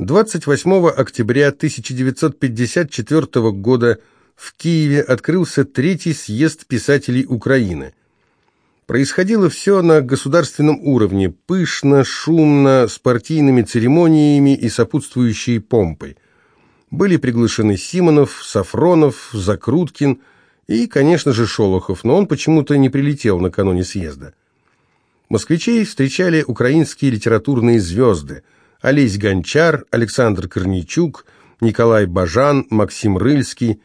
28 октября 1954 года в Киеве открылся Третий съезд писателей Украины. Происходило все на государственном уровне, пышно, шумно, с партийными церемониями и сопутствующей помпой. Были приглашены Симонов, Сафронов, Закруткин и, конечно же, Шолохов, но он почему-то не прилетел накануне съезда. Москвичей встречали украинские литературные звезды – Олесь Гончар, Александр Корничук, Николай Бажан, Максим Рыльский.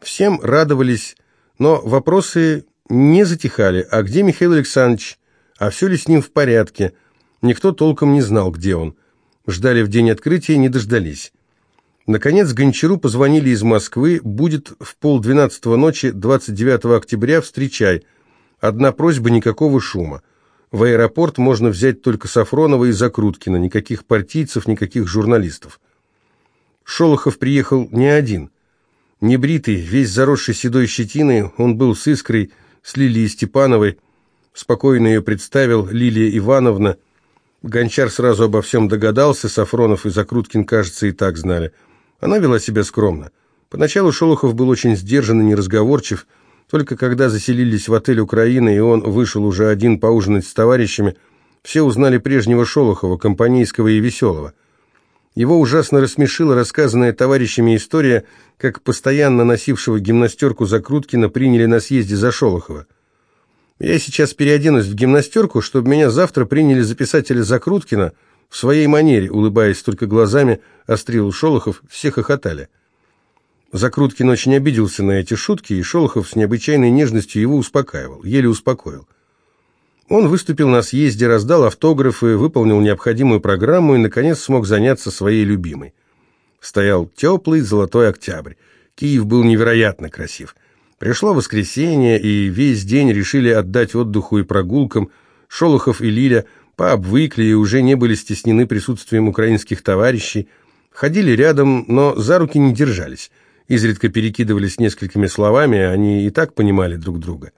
Всем радовались, но вопросы не затихали. А где Михаил Александрович? А все ли с ним в порядке? Никто толком не знал, где он. Ждали в день открытия, не дождались. Наконец Гончару позвонили из Москвы, будет в полдвенадцатого ночи 29 октября, встречай. Одна просьба, никакого шума. В аэропорт можно взять только Сафронова и Закруткина, никаких партийцев, никаких журналистов. Шолохов приехал не один. Небритый, весь заросший седой щетиной, он был с искрой, с Лилией Степановой. Спокойно ее представил Лилия Ивановна. Гончар сразу обо всем догадался, Сафронов и Закруткин, кажется, и так знали. Она вела себя скромно. Поначалу Шолохов был очень сдержан и неразговорчив, только когда заселились в отель «Украина», и он вышел уже один поужинать с товарищами, все узнали прежнего Шолохова, компанейского и веселого. Его ужасно рассмешила рассказанная товарищами история, как постоянно носившего гимнастерку Закруткина приняли на съезде за Шолохова. «Я сейчас переоденусь в гимнастерку, чтобы меня завтра приняли за писателя Закруткина», в своей манере, улыбаясь только глазами, острил Шолохов, все хохотали. Закруткин очень обиделся на эти шутки, и Шолохов с необычайной нежностью его успокаивал, еле успокоил. Он выступил на съезде, раздал автографы, выполнил необходимую программу и, наконец, смог заняться своей любимой. Стоял теплый золотой октябрь. Киев был невероятно красив. Пришло воскресенье, и весь день решили отдать отдыху и прогулкам. Шолохов и Лиля пообвыкли и уже не были стеснены присутствием украинских товарищей. Ходили рядом, но за руки не держались изредка перекидывались несколькими словами, они и так понимали друг друга.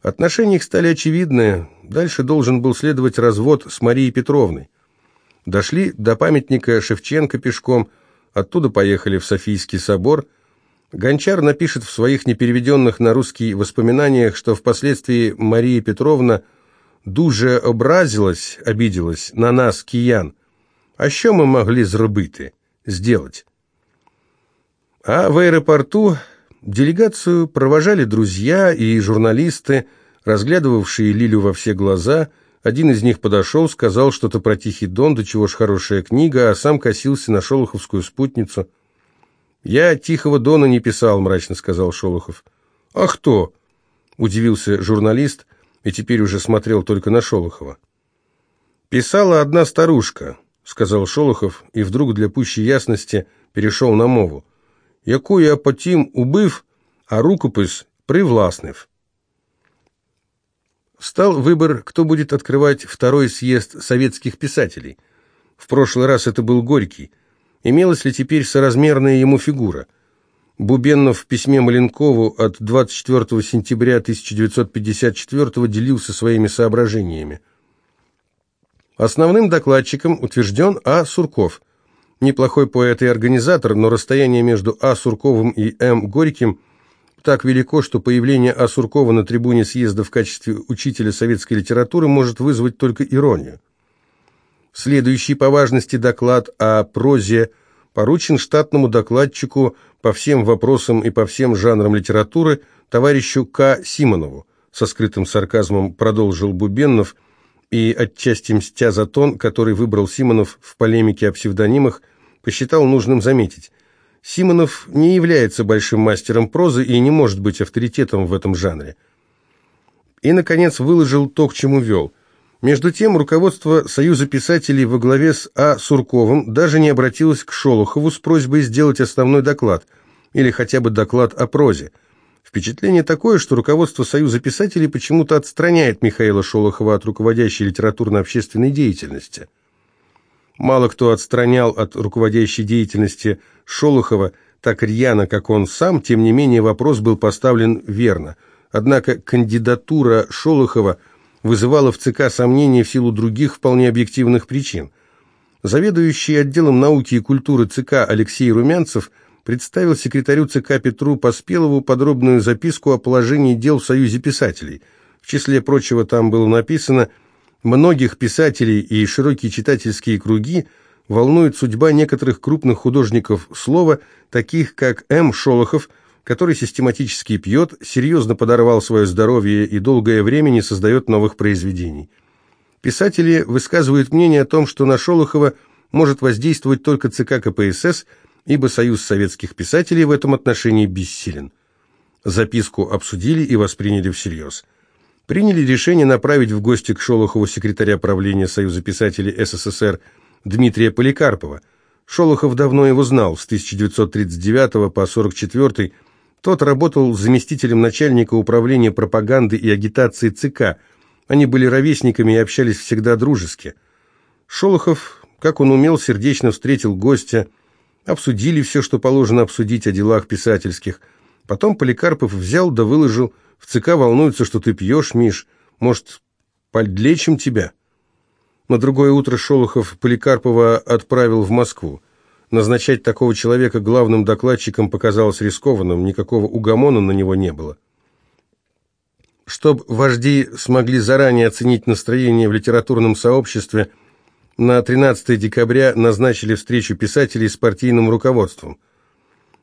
Отношения их стали очевидны, дальше должен был следовать развод с Марией Петровной. Дошли до памятника Шевченко пешком, оттуда поехали в Софийский собор. Гончар напишет в своих непереведенных на русский воспоминаниях, что впоследствии Мария Петровна дуже образилась, обиделась на нас, киян. А що ми могли зробити, сделать? А в аэропорту делегацию провожали друзья и журналисты, разглядывавшие Лилю во все глаза. Один из них подошел, сказал что-то про Тихий Дон, до чего ж хорошая книга, а сам косился на шолоховскую спутницу. «Я Тихого Дона не писал», — мрачно сказал Шолохов. «А кто?» — удивился журналист и теперь уже смотрел только на Шолохова. «Писала одна старушка», — сказал Шолохов, и вдруг для пущей ясности перешел на мову яку я потім убив, а рукопис привласнив. Стал выбор, кто будет открывать второй съезд советских писателей. В прошлый раз это был Горький. Имелась ли теперь соразмерная ему фигура? Бубеннов в письме Маленкову от 24 сентября 1954 делился своими соображениями. Основным докладчиком утвержден А. Сурков – неплохой поэт и организатор, но расстояние между А. Сурковым и М. Горьким так велико, что появление А. Суркова на трибуне съезда в качестве учителя советской литературы может вызвать только иронию. Следующий по важности доклад о прозе поручен штатному докладчику по всем вопросам и по всем жанрам литературы товарищу К. Симонову. Со скрытым сарказмом продолжил Бубеннов – и, отчасти мстя за тон, который выбрал Симонов в полемике о псевдонимах, посчитал нужным заметить. Симонов не является большим мастером прозы и не может быть авторитетом в этом жанре. И, наконец, выложил то, к чему вел. Между тем, руководство Союза писателей во главе с А. Сурковым даже не обратилось к Шолохову с просьбой сделать основной доклад, или хотя бы доклад о прозе. Впечатление такое, что руководство Союза писателей почему-то отстраняет Михаила Шолохова от руководящей литературно-общественной деятельности. Мало кто отстранял от руководящей деятельности Шолохова так рьяно, как он сам, тем не менее вопрос был поставлен верно. Однако кандидатура Шолохова вызывала в ЦК сомнения в силу других вполне объективных причин. Заведующий отделом науки и культуры ЦК Алексей Румянцев представил секретарю ЦК Петру Поспелову подробную записку о положении дел в Союзе писателей. В числе прочего там было написано «Многих писателей и широкие читательские круги волнует судьба некоторых крупных художников слова, таких как М. Шолохов, который систематически пьет, серьезно подорвал свое здоровье и долгое время не создает новых произведений». Писатели высказывают мнение о том, что на Шолохова может воздействовать только ЦК КПСС, ибо Союз советских писателей в этом отношении бессилен. Записку обсудили и восприняли всерьез. Приняли решение направить в гости к Шолохову секретаря правления Союза писателей СССР Дмитрия Поликарпова. Шолохов давно его знал, с 1939 по 1944 тот работал заместителем начальника управления пропаганды и агитации ЦК – они были ровесниками и общались всегда дружески. Шолохов, как он умел, сердечно встретил гостя, обсудили все, что положено обсудить о делах писательских. Потом Поликарпов взял да выложил, в ЦК волнуются, что ты пьешь, Миш, может, подлечим тебя? На другое утро Шолохов Поликарпова отправил в Москву. Назначать такого человека главным докладчиком показалось рискованным, никакого угомона на него не было. Чтобы вожди смогли заранее оценить настроение в литературном сообществе, на 13 декабря назначили встречу писателей с партийным руководством.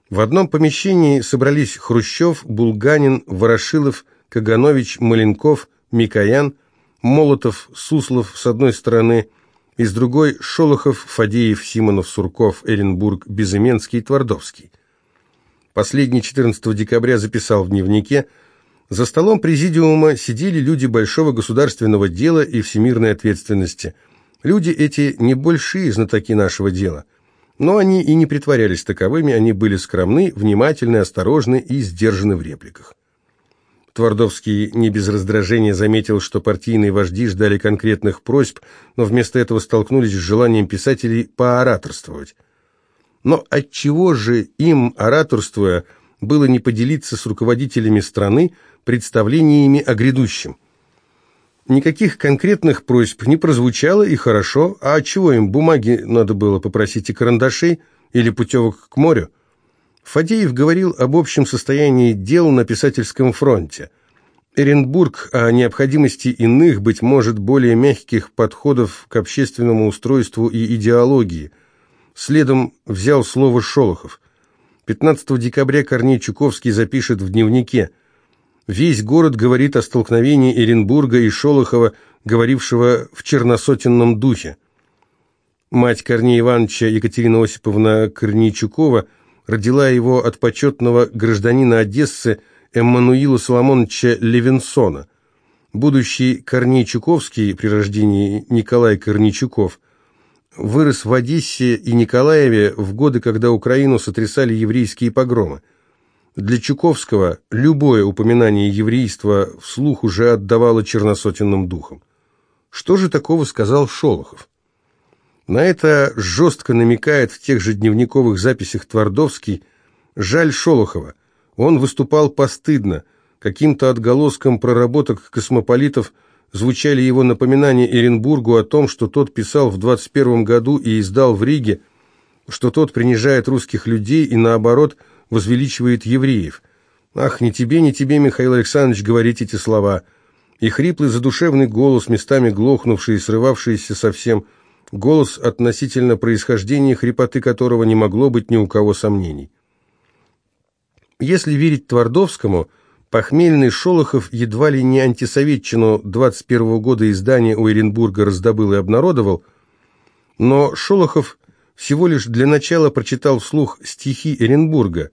В одном помещении собрались Хрущев, Булганин, Ворошилов, Каганович, Маленков, Микоян, Молотов, Суслов с одной стороны, и с другой Шолохов, Фадеев, Симонов, Сурков, Эренбург, Безыменский, Твардовский. Последний 14 декабря записал в дневнике – за столом президиума сидели люди большого государственного дела и всемирной ответственности. Люди эти не большие знатоки нашего дела. Но они и не притворялись таковыми, они были скромны, внимательны, осторожны и сдержаны в репликах. Твардовский не без раздражения заметил, что партийные вожди ждали конкретных просьб, но вместо этого столкнулись с желанием писателей поораторствовать. Но отчего же им, ораторствуя, было не поделиться с руководителями страны представлениями о грядущем. Никаких конкретных просьб не прозвучало, и хорошо, а чего им, бумаги надо было попросить и карандашей, или путевок к морю? Фадеев говорил об общем состоянии дел на писательском фронте. Эренбург о необходимости иных, быть может, более мягких подходов к общественному устройству и идеологии. Следом взял слово Шолохов. 15 декабря Корней Чуковский запишет в дневнике – Весь город говорит о столкновении Эренбурга и Шолохова, говорившего в черносотенном духе. Мать Корнея Ивановича Екатерина Осиповна Корнейчукова родила его от почетного гражданина Одессы Эммануила Соломоновича Левинсона. Будущий Корней Чуковский при рождении Николай Корнейчуков вырос в Одессе и Николаеве в годы, когда Украину сотрясали еврейские погромы. Для Чуковского любое упоминание еврейства вслух уже отдавало черносотенным духом. Что же такого сказал Шолохов? На это жестко намекает в тех же дневниковых записях Твардовский. Жаль Шолохова. Он выступал постыдно. Каким-то отголоском проработок космополитов звучали его напоминания Эренбургу о том, что тот писал в 21 году и издал в Риге, что тот принижает русских людей и, наоборот, – возвеличивает евреев. Ах, не тебе, не тебе, Михаил Александрович, говорить эти слова. И хриплый задушевный голос, местами глохнувший и срывавшийся совсем, голос относительно происхождения хрипоты которого не могло быть ни у кого сомнений. Если верить Твардовскому, похмельный Шолохов едва ли не антисоветчину 21 года издания у Оренбурга раздобыл и обнародовал, но Шолохов всего лишь для начала прочитал вслух стихи Эренбурга.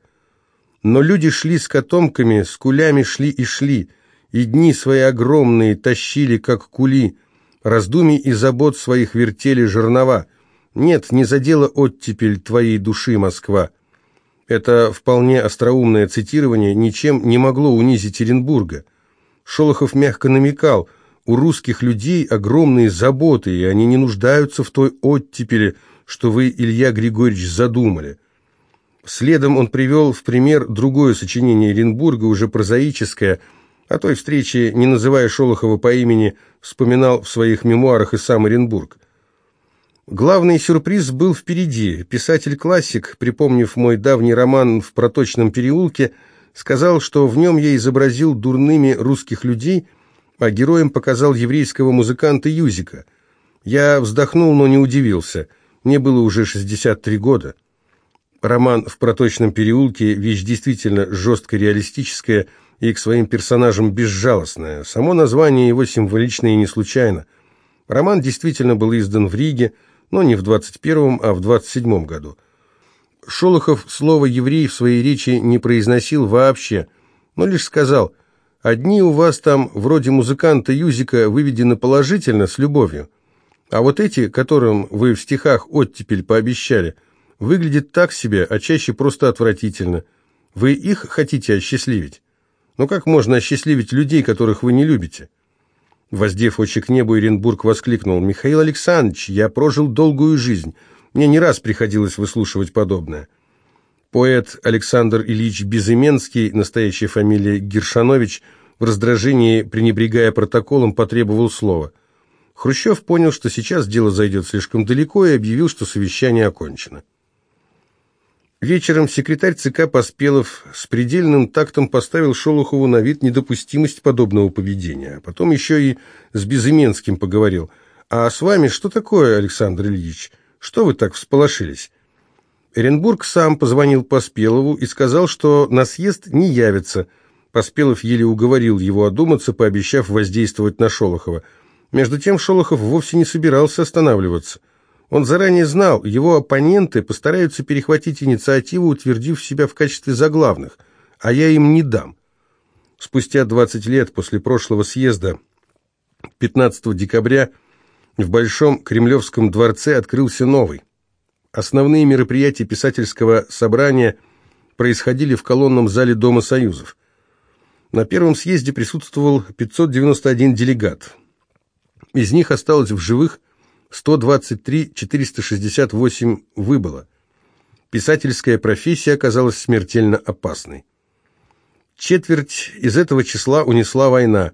Но люди шли с котомками, с кулями шли и шли, и дни свои огромные тащили, как кули, раздумий и забот своих вертели жернова. Нет, не задела оттепель твоей души, Москва. Это вполне остроумное цитирование ничем не могло унизить Оренбурга. Шолохов мягко намекал, у русских людей огромные заботы, и они не нуждаются в той оттепели, что вы, Илья Григорьевич, задумали. Следом он привел в пример другое сочинение Оренбурга, уже прозаическое, о той встрече, не называя Шолохова по имени, вспоминал в своих мемуарах и сам Оренбург. Главный сюрприз был впереди. Писатель-классик, припомнив мой давний роман «В проточном переулке», сказал, что в нем я изобразил дурными русских людей, а героем показал еврейского музыканта Юзика. Я вздохнул, но не удивился. Мне было уже 63 года. Роман «В проточном переулке» – вещь действительно жестко реалистическая и к своим персонажам безжалостная. Само название его символично и не случайно. Роман действительно был издан в Риге, но не в 21-м, а в 27-м году. Шолохов слово «еврей» в своей речи не произносил вообще, но лишь сказал «Одни у вас там, вроде музыканта Юзика, выведены положительно, с любовью, а вот эти, которым вы в стихах оттепель пообещали – выглядит так себе, а чаще просто отвратительно. Вы их хотите осчастливить? Но как можно осчастливить людей, которых вы не любите? Воздев очи к небу, Иренбург воскликнул. «Михаил Александрович, я прожил долгую жизнь. Мне не раз приходилось выслушивать подобное». Поэт Александр Ильич Безыменский, настоящая фамилия Гершанович, в раздражении, пренебрегая протоколом, потребовал слова. Хрущев понял, что сейчас дело зайдет слишком далеко, и объявил, что совещание окончено. Вечером секретарь ЦК Поспелов с предельным тактом поставил Шолохову на вид недопустимость подобного поведения. А потом еще и с Безыменским поговорил. «А с вами что такое, Александр Ильич? Что вы так всполошились?» Эренбург сам позвонил Поспелову и сказал, что на съезд не явится. Поспелов еле уговорил его одуматься, пообещав воздействовать на Шолохова. Между тем Шолохов вовсе не собирался останавливаться. Он заранее знал, его оппоненты постараются перехватить инициативу, утвердив себя в качестве заглавных, а я им не дам. Спустя 20 лет после прошлого съезда, 15 декабря, в Большом Кремлевском дворце открылся новый. Основные мероприятия писательского собрания происходили в колонном зале Дома Союзов. На первом съезде присутствовал 591 делегат. Из них осталось в живых 123 468 выбыло. Писательская профессия оказалась смертельно опасной. Четверть из этого числа унесла война.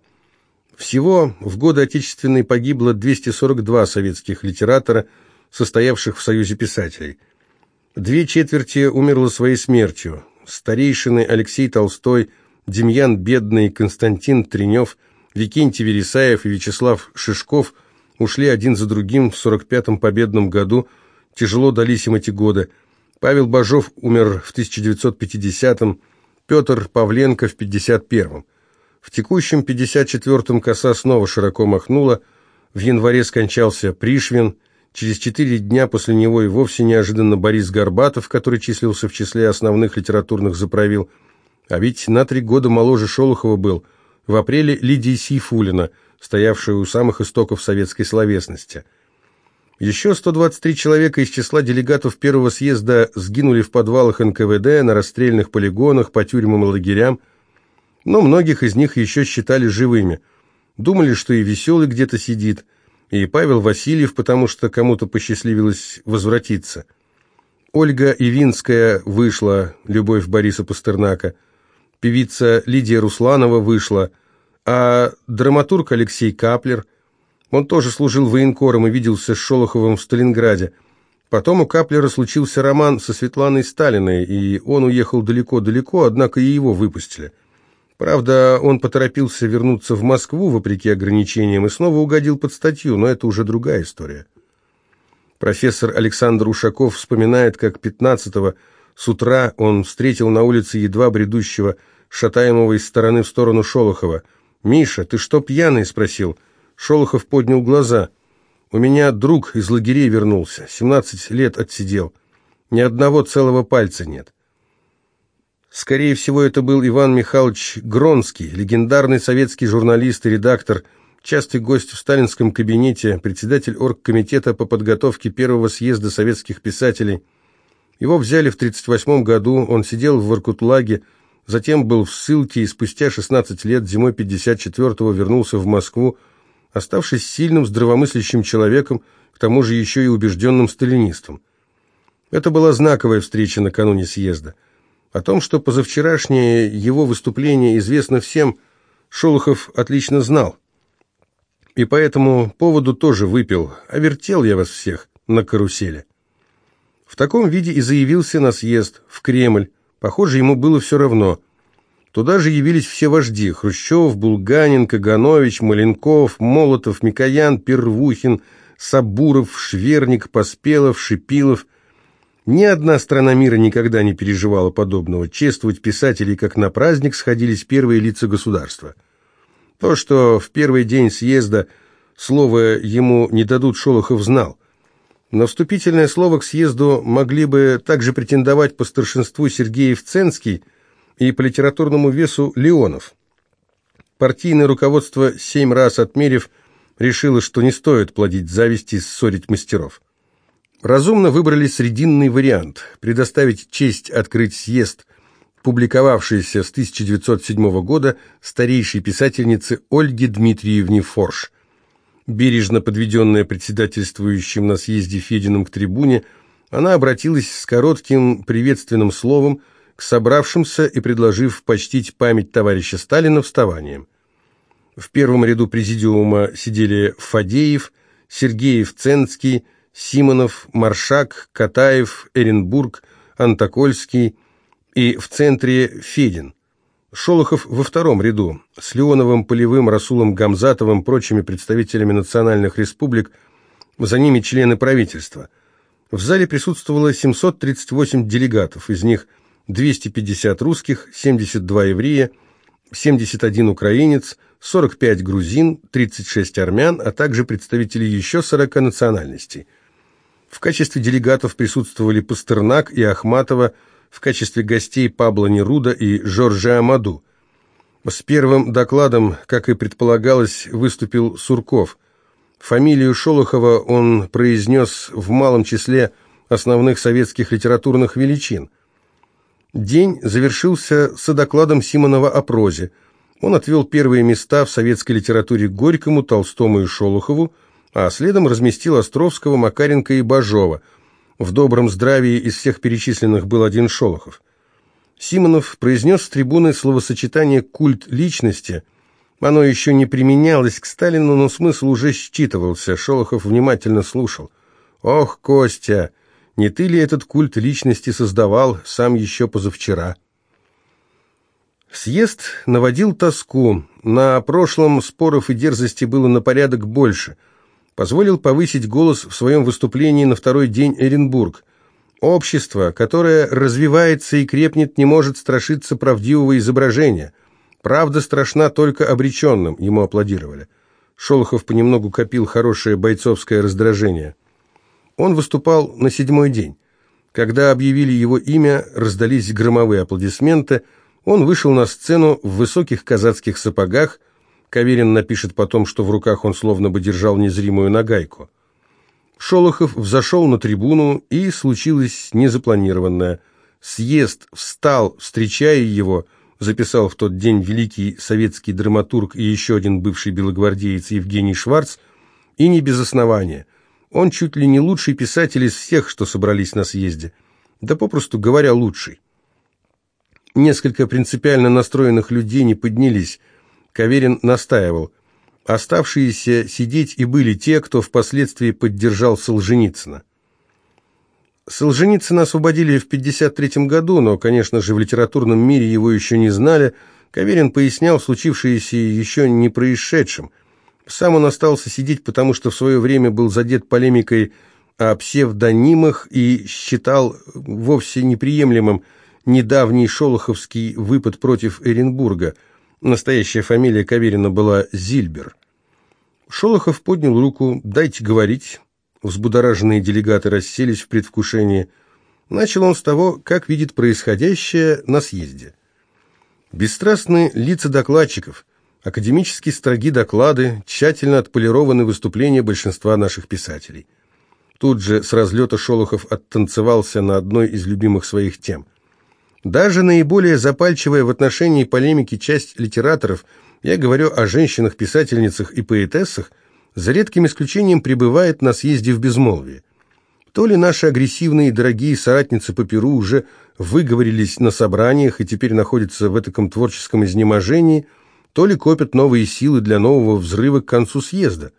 Всего в годы Отечественной погибло 242 советских литератора, состоявших в Союзе писателей. Две четверти умерло своей смертью. Старейшины Алексей Толстой, Демьян Бедный, Константин Тренев, Викентий Вересаев и Вячеслав Шишков – ушли один за другим в 45-м победном году, тяжело дались им эти годы. Павел Бажов умер в 1950-м, Петр Павленко в 51-м. В текущем 54-м коса снова широко махнула, в январе скончался Пришвин, через четыре дня после него и вовсе неожиданно Борис Горбатов, который числился в числе основных литературных заправил, а ведь на три года моложе Шолохова был, в апреле Лидия Сейфулина – стоявшую у самых истоков советской словесности. Еще 123 человека из числа делегатов первого съезда сгинули в подвалах НКВД, на расстрельных полигонах, по тюрьмам и лагерям, но многих из них еще считали живыми. Думали, что и Веселый где-то сидит, и Павел Васильев, потому что кому-то посчастливилось возвратиться. Ольга Ивинская вышла, любовь Бориса Пастернака. Певица Лидия Русланова вышла – а драматург Алексей Каплер, он тоже служил военкором и виделся с Шолоховым в Сталинграде. Потом у Каплера случился роман со Светланой Сталиной, и он уехал далеко-далеко, однако и его выпустили. Правда, он поторопился вернуться в Москву, вопреки ограничениям, и снова угодил под статью, но это уже другая история. Профессор Александр Ушаков вспоминает, как 15-го с утра он встретил на улице едва бредущего, шатаемого из стороны в сторону Шолохова – «Миша, ты что пьяный?» – спросил. Шолохов поднял глаза. «У меня друг из лагерей вернулся, семнадцать лет отсидел. Ни одного целого пальца нет». Скорее всего, это был Иван Михайлович Гронский, легендарный советский журналист и редактор, частый гость в сталинском кабинете, председатель оргкомитета по подготовке первого съезда советских писателей. Его взяли в 1938 году, он сидел в Воркутлаге, Затем был в ссылке и спустя 16 лет, зимой 54-го, вернулся в Москву, оставшись сильным, здравомыслящим человеком, к тому же еще и убежденным сталинистом. Это была знаковая встреча накануне съезда. О том, что позавчерашнее его выступление известно всем, Шолохов отлично знал. И по этому поводу тоже выпил, а вертел я вас всех, на карусели. В таком виде и заявился на съезд, в Кремль. Похоже, ему было все равно. Туда же явились все вожди – Хрущев, Булганин, Каганович, Маленков, Молотов, Микоян, Первухин, Сабуров, Шверник, Поспелов, Шипилов. Ни одна страна мира никогда не переживала подобного. Чествовать писателей, как на праздник, сходились первые лица государства. То, что в первый день съезда слово ему не дадут, Шолохов знал. На вступительное слово к съезду могли бы также претендовать по старшинству Сергеев-Ценский – и по литературному весу Леонов. Партийное руководство, семь раз отмерив, решило, что не стоит плодить зависть и ссорить мастеров. Разумно выбрали срединный вариант – предоставить честь открыть съезд, публиковавшийся с 1907 года старейшей писательнице Ольге Дмитриевне Форш. Бережно подведенная председательствующим на съезде Фединым к трибуне, она обратилась с коротким приветственным словом – к собравшимся и предложив почтить память товарища Сталина вставанием. В первом ряду президиума сидели Фадеев, Сергеев Ценский, Симонов, Маршак, Катаев, Эренбург, Антокольский и в центре Федин. Шолохов во втором ряду, с Леоновым, Полевым, Расулом Гамзатовым, прочими представителями национальных республик, за ними члены правительства. В зале присутствовало 738 делегатов, из них 250 русских, 72 еврея, 71 украинец, 45 грузин, 36 армян, а также представители еще 40 национальностей. В качестве делегатов присутствовали Пастернак и Ахматова, в качестве гостей Пабло Неруда и Жоржа Амаду. С первым докладом, как и предполагалось, выступил Сурков. Фамилию Шолохова он произнес в малом числе основных советских литературных величин – День завершился с докладом Симонова о прозе. Он отвел первые места в советской литературе Горькому, Толстому и Шолохову, а следом разместил Островского, Макаренко и Бажова. В добром здравии из всех перечисленных был один Шолохов. Симонов произнес с трибуны словосочетание «культ личности». Оно еще не применялось к Сталину, но смысл уже считывался. Шолохов внимательно слушал. «Ох, Костя!» Не ты ли этот культ личности создавал сам еще позавчера? Съезд наводил тоску. На прошлом споров и дерзости было на порядок больше. Позволил повысить голос в своем выступлении на второй день Эренбург. Общество, которое развивается и крепнет, не может страшиться правдивого изображения. Правда страшна только обреченным, ему аплодировали. Шолохов понемногу копил хорошее бойцовское раздражение. Он выступал на седьмой день. Когда объявили его имя, раздались громовые аплодисменты. Он вышел на сцену в высоких казацких сапогах. Каверин напишет потом, что в руках он словно бы держал незримую нагайку. Шолохов взошел на трибуну, и случилось незапланированное. Съезд встал, встречая его, записал в тот день великий советский драматург и еще один бывший белогвардеец Евгений Шварц, и не без основания – он чуть ли не лучший писатель из всех, что собрались на съезде. Да попросту говоря, лучший. Несколько принципиально настроенных людей не поднялись. Каверин настаивал. Оставшиеся сидеть и были те, кто впоследствии поддержал Солженицына. Солженицына освободили в 1953 году, но, конечно же, в литературном мире его еще не знали. Каверин пояснял случившееся еще не происшедшим – сам он остался сидеть, потому что в свое время был задет полемикой о псевдонимах и считал вовсе неприемлемым недавний шолоховский выпад против Эренбурга. Настоящая фамилия Каверина была Зильбер. Шолохов поднял руку «дайте говорить». Взбудораженные делегаты расселись в предвкушении. Начал он с того, как видит происходящее на съезде. Бесстрастные лица докладчиков – Академически строги доклады, тщательно отполированы выступления большинства наших писателей. Тут же с разлета Шолохов оттанцевался на одной из любимых своих тем. Даже наиболее запальчивая в отношении полемики часть литераторов, я говорю о женщинах-писательницах и поэтессах, за редким исключением пребывает на съезде в безмолвии. То ли наши агрессивные дорогие соратницы по Перу уже выговорились на собраниях и теперь находятся в этом творческом изнеможении – то ли копят новые силы для нового взрыва к концу съезда.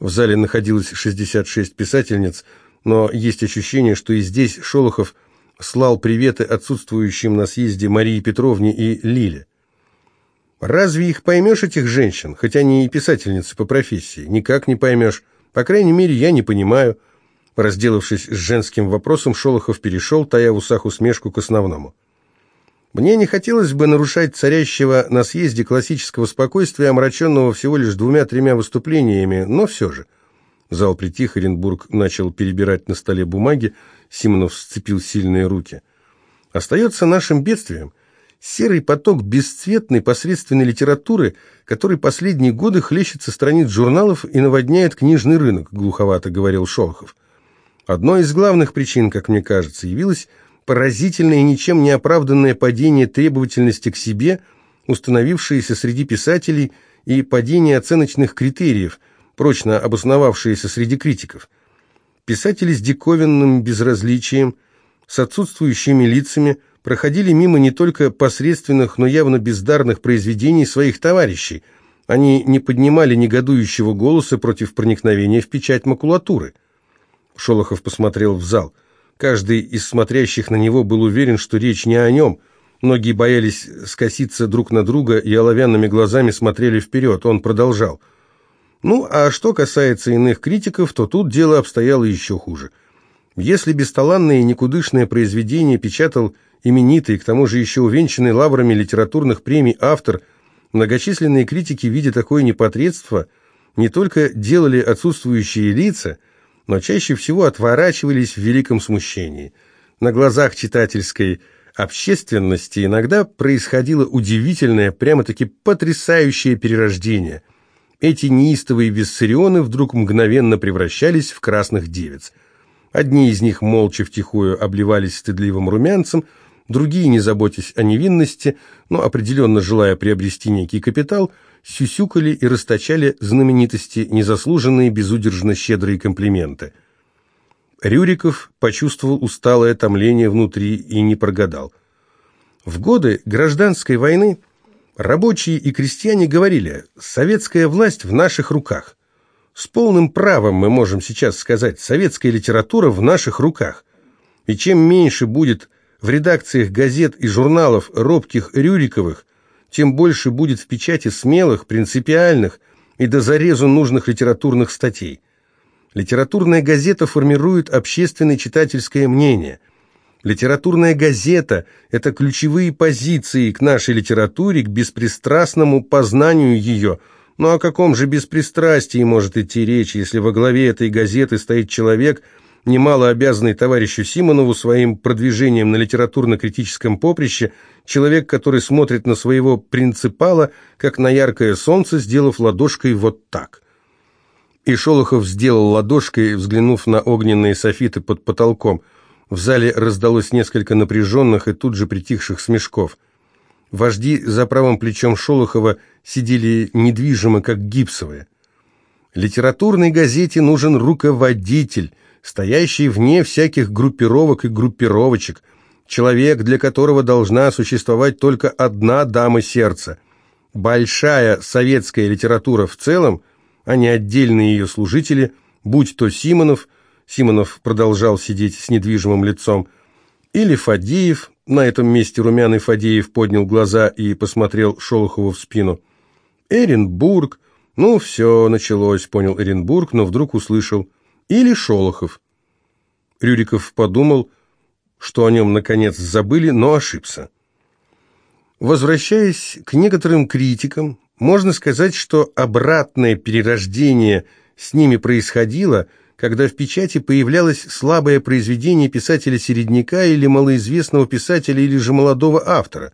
В зале находилось 66 писательниц, но есть ощущение, что и здесь Шолохов слал приветы отсутствующим на съезде Марии Петровне и Лиле. Разве их поймешь, этих женщин, хотя они и писательницы по профессии? Никак не поймешь. По крайней мере, я не понимаю. Разделавшись с женским вопросом, Шолохов перешел, тая в усах усмешку к основному. Мне не хотелось бы нарушать царящего на съезде классического спокойствия, омраченного всего лишь двумя-тремя выступлениями, но все же. Зал притих, Оренбург начал перебирать на столе бумаги, Симонов сцепил сильные руки. Остается нашим бедствием серый поток бесцветной посредственной литературы, который последние годы хлещет со страниц журналов и наводняет книжный рынок, глуховато говорил Шолохов. Одной из главных причин, как мне кажется, явилось поразительное и ничем не оправданное падение требовательности к себе, установившееся среди писателей, и падение оценочных критериев, прочно обосновавшееся среди критиков. Писатели с диковинным безразличием, с отсутствующими лицами, проходили мимо не только посредственных, но явно бездарных произведений своих товарищей. Они не поднимали негодующего голоса против проникновения в печать макулатуры. Шолохов посмотрел в зал. Каждый из смотрящих на него был уверен, что речь не о нем. Многие боялись скоситься друг на друга и оловянными глазами смотрели вперед. Он продолжал. Ну, а что касается иных критиков, то тут дело обстояло еще хуже. Если бесталанное и никудышное произведение печатал именитый, к тому же еще увенчанный лаврами литературных премий автор, многочисленные критики, видя такое непотребство, не только делали отсутствующие лица – но чаще всего отворачивались в великом смущении. На глазах читательской общественности иногда происходило удивительное, прямо-таки потрясающее перерождение. Эти неистовые виссарионы вдруг мгновенно превращались в красных девиц. Одни из них молча втихую обливались стыдливым румянцем, другие, не заботясь о невинности, но определенно желая приобрести некий капитал – сюсюкали и расточали знаменитости незаслуженные безудержно щедрые комплименты. Рюриков почувствовал усталое томление внутри и не прогадал. В годы гражданской войны рабочие и крестьяне говорили «советская власть в наших руках». С полным правом мы можем сейчас сказать «советская литература в наших руках». И чем меньше будет в редакциях газет и журналов робких Рюриковых, тем больше будет в печати смелых, принципиальных и до зарезу нужных литературных статей. Литературная газета формирует общественное читательское мнение. Литературная газета – это ключевые позиции к нашей литературе, к беспристрастному познанию ее. Ну о каком же беспристрастии может идти речь, если во главе этой газеты стоит человек – немало обязанный товарищу Симонову своим продвижением на литературно-критическом поприще, человек, который смотрит на своего принципала, как на яркое солнце, сделав ладошкой вот так. И Шолохов сделал ладошкой, взглянув на огненные софиты под потолком. В зале раздалось несколько напряженных и тут же притихших смешков. Вожди за правым плечом Шолохова сидели недвижимо, как гипсовые. Литературной газете нужен руководитель, стоящий вне всяких группировок и группировочек, человек, для которого должна существовать только одна дама сердца. Большая советская литература в целом, а не отдельные ее служители, будь то Симонов, Симонов продолжал сидеть с недвижимым лицом, или Фадеев, на этом месте румяный Фадеев поднял глаза и посмотрел Шолохову в спину, Эренбург, ну все, началось, понял Эренбург, но вдруг услышал – или Шолохов. Рюриков подумал, что о нем наконец забыли, но ошибся. Возвращаясь к некоторым критикам, можно сказать, что обратное перерождение с ними происходило, когда в печати появлялось слабое произведение писателя-середняка или малоизвестного писателя или же молодого автора.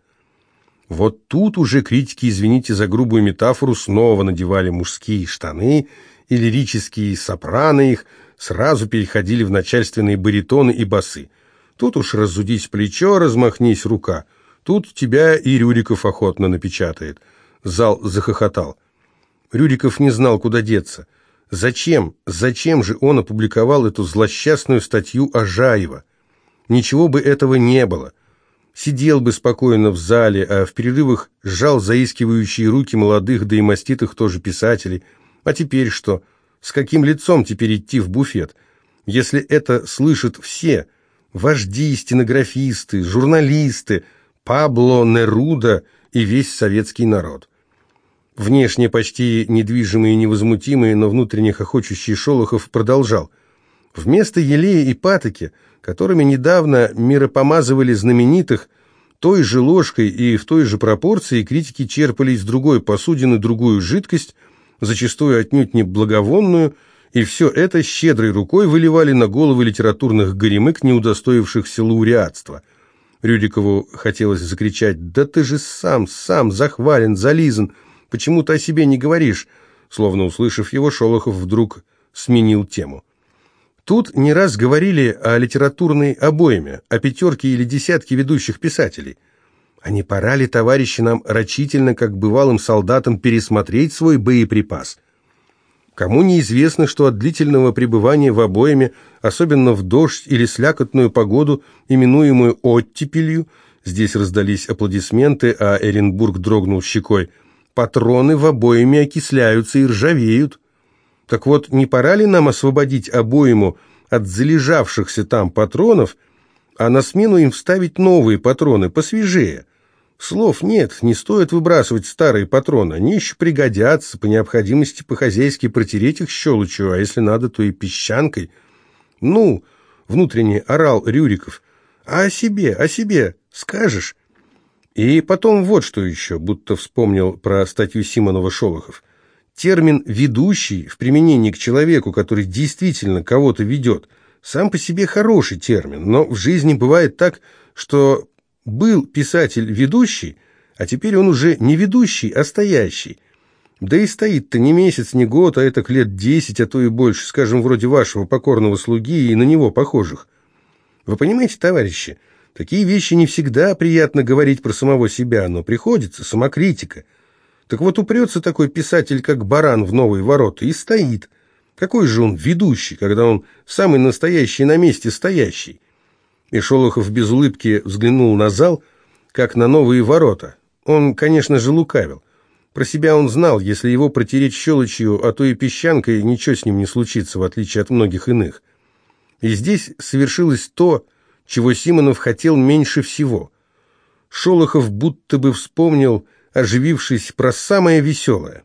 Вот тут уже критики, извините за грубую метафору, снова надевали мужские штаны и лирические сопрано их – сразу переходили в начальственные баритоны и басы. Тут уж разудись плечо, размахнись рука. Тут тебя и Рюриков охотно напечатает. Зал захохотал. Рюриков не знал, куда деться. Зачем, зачем же он опубликовал эту злосчастную статью Ажаева? Ничего бы этого не было. Сидел бы спокойно в зале, а в перерывах сжал заискивающие руки молодых, да и маститых тоже писателей. А теперь что? С каким лицом теперь идти в буфет? если это слышат все – вожди, стенографисты, журналисты, Пабло Неруда и весь советский народ. Внешне почти недвижимый и невозмутимый, но внутренне хохочущий Шолохов продолжал. Вместо елея и патоки, которыми недавно миропомазывали знаменитых, той же ложкой и в той же пропорции критики черпали из другой посудины другую жидкость, зачастую отнюдь не благовонную, и все это щедрой рукой выливали на головы литературных горемык, не удостоившихся лауреатства. Рюдикову хотелось закричать «Да ты же сам, сам захвален, зализан, почему ты о себе не говоришь?» Словно услышав его, Шолохов вдруг сменил тему. Тут не раз говорили о литературной обойме, о пятерке или десятке ведущих писателей. А не пора ли, товарищи, нам рачительно, как бывалым солдатам, пересмотреть свой боеприпас? Кому неизвестно, что от длительного пребывания в обойме, особенно в дождь или слякотную погоду, именуемую оттепелью, здесь раздались аплодисменты, а Эренбург дрогнул щекой, патроны в обойме окисляются и ржавеют. Так вот, не пора ли нам освободить обойму от залежавшихся там патронов, а на смену им вставить новые патроны, посвежее? Слов нет, не стоит выбрасывать старые патроны, они еще пригодятся, по необходимости по-хозяйски протереть их щелочью, а если надо, то и песчанкой. Ну, внутренне орал Рюриков, а о себе, о себе скажешь? И потом вот что еще, будто вспомнил про статью Симонова-Шолохов. Термин «ведущий» в применении к человеку, который действительно кого-то ведет, сам по себе хороший термин, но в жизни бывает так, что был писатель ведущий, а теперь он уже не ведущий, а стоящий. Да и стоит-то не месяц, не год, а это лет десять, а то и больше, скажем, вроде вашего покорного слуги и на него похожих. Вы понимаете, товарищи, такие вещи не всегда приятно говорить про самого себя, но приходится, самокритика – так вот упрется такой писатель, как баран в новые ворота, и стоит. Какой же он ведущий, когда он самый настоящий на месте стоящий? И Шолохов без улыбки взглянул на зал, как на новые ворота. Он, конечно же, лукавил. Про себя он знал, если его протереть щелочью, а то и песчанкой, ничего с ним не случится, в отличие от многих иных. И здесь совершилось то, чего Симонов хотел меньше всего. Шолохов будто бы вспомнил оживившись про самое веселое.